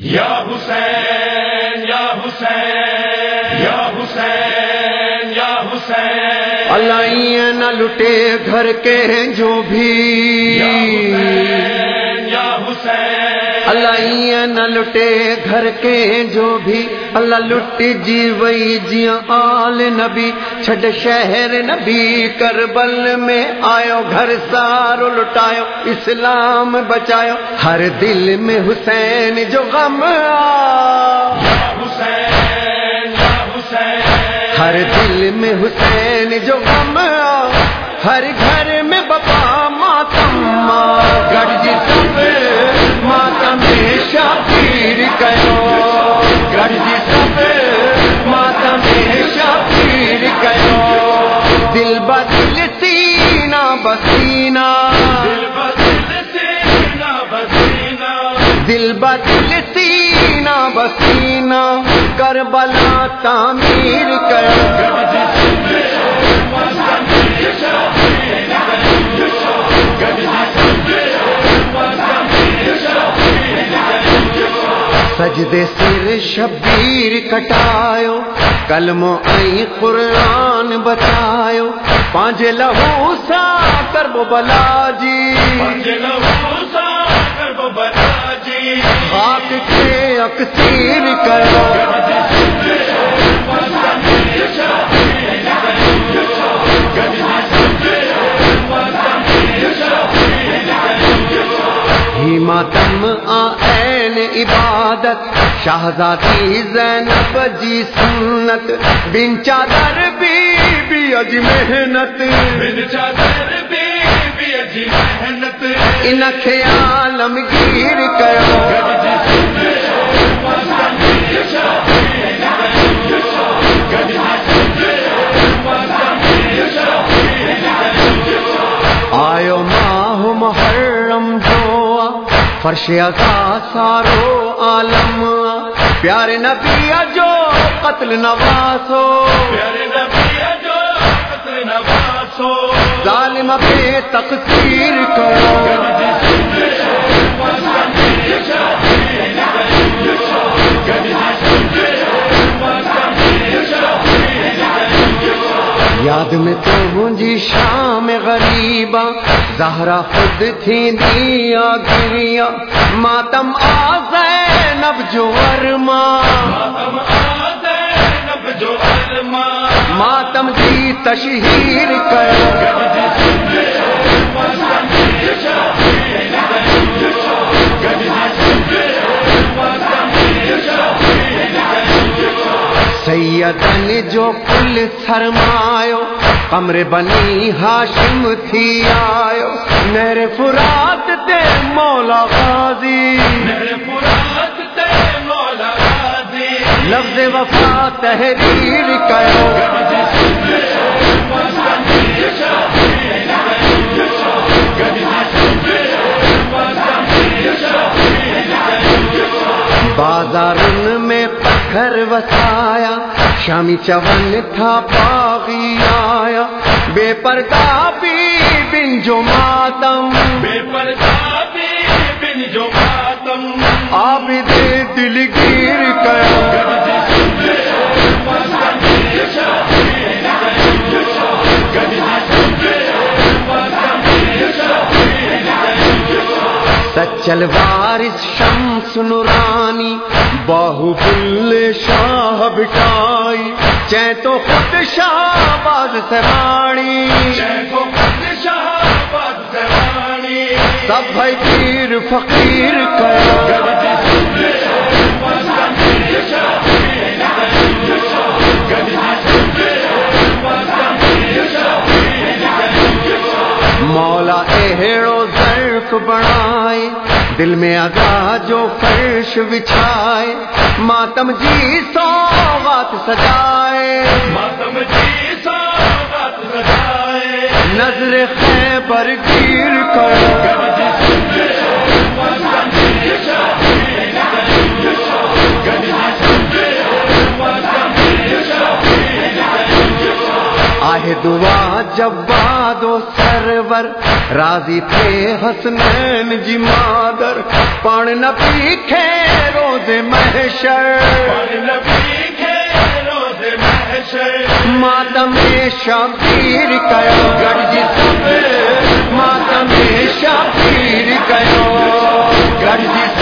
یا حسین یا حسین یا حسین یا حسین۔ اللہ نہ لٹے گھر کے جو بھی۔ اللہ نہ لٹے گھر کے جو بھی اللہ لٹ جی وئی جی آل نبی، چھڈ شہر نبی، کربل میں آیو، گھر سارو لٹایو، اسلام بچایو۔ ہر دل میں حسین جو غم آ۔ حسین ہر دل میں حسین جو غم آ۔ ہر گھر میں بپا ماتم بسینا۔ دل بدل سینا بسینا۔ کربلا تعمیر کرو سجدے سر شبیر کٹایو کلمو ای قرآن بچایو پانچ لہو سا کربو بلا جی۔ بلا جی۔ خاک کے اکثیر کرو۔ ماتم آئین عبادت شہزادی زینب جی سنت بن چادر بی بی اج محنت. ان خیالم گیر کرو. آیو ماہ محرم جو فرش ازا سارو عالم. پیارے نبی جو قتل نواسو پیارے نبی جو ظالم پہ تقسیر کرو یاد میں تو مجھے جی شام غریبا زہرا خود تھی دیا گریا ماتم آ زینب جو ورما۔ تشہیر کرو سیدن جو کل سرمایو کمر بنی ہاشم تھی آیو۔ نہر فرات تے مولا غازی۔ میرے مراد تے مولا غازی لفظ وفا تحریر کرو بازار میں پتھر وسایا شامی چون تھا باغی آیا۔ بے پردہ بھی بن جو ماتم۔ بے پردابی بن جو ماتم۔ آپ دے دل گیر کرو سچل وارث شمس نورانی باہو بل شاہ بٹائی چین تو خود شاہ باز سرانی۔ سب بھائی پیر فقیر مولا اہڑو ظرف بڑھائے دل میں اگا جو فرش بچھائے ماتم جی سوغات سجائے۔ ماتم جی سوگات سجائے۔ نظر خیبر گیر کرو۔ دعا۔ جب بادو سرور راضی تھے حسنین جی مادر پان نہ پیکھے روز محشر۔ ماتم شبیر کیو گرجی سب۔ ماتم شبیر کیو گرجی سب